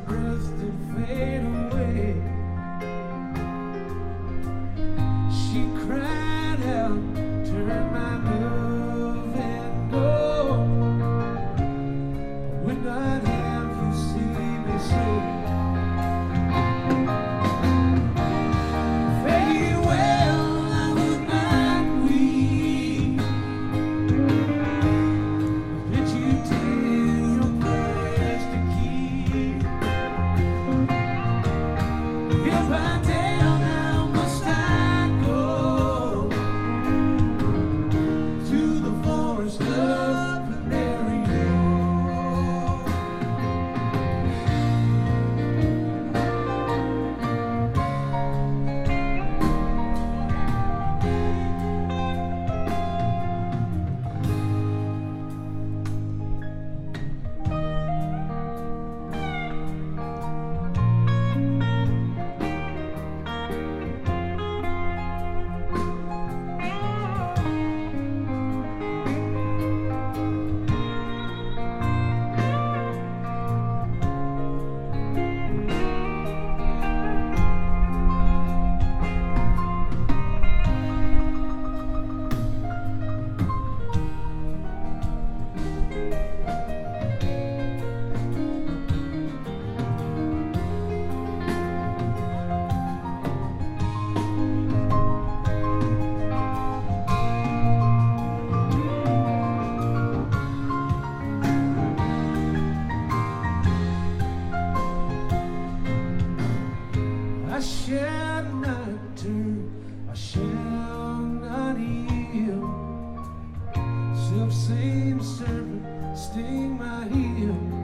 breaths that fade away. self same servant sting my heel.